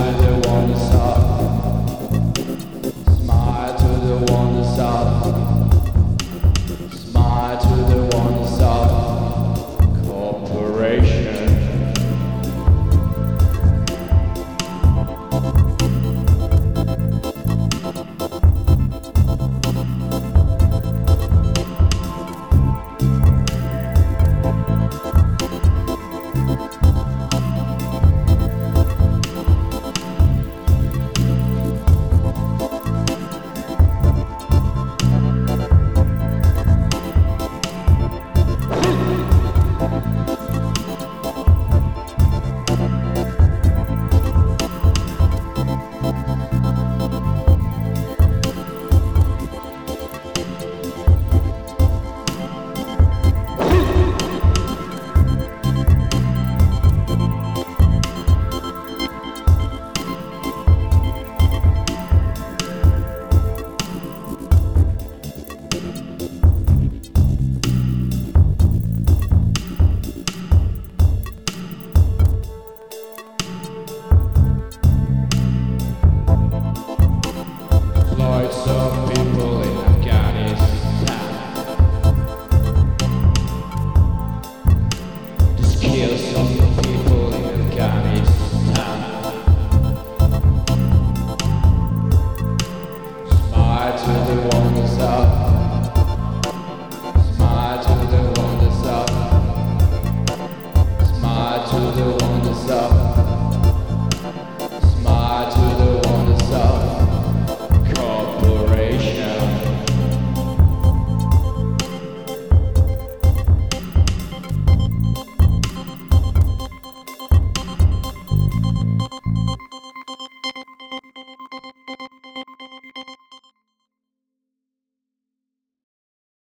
to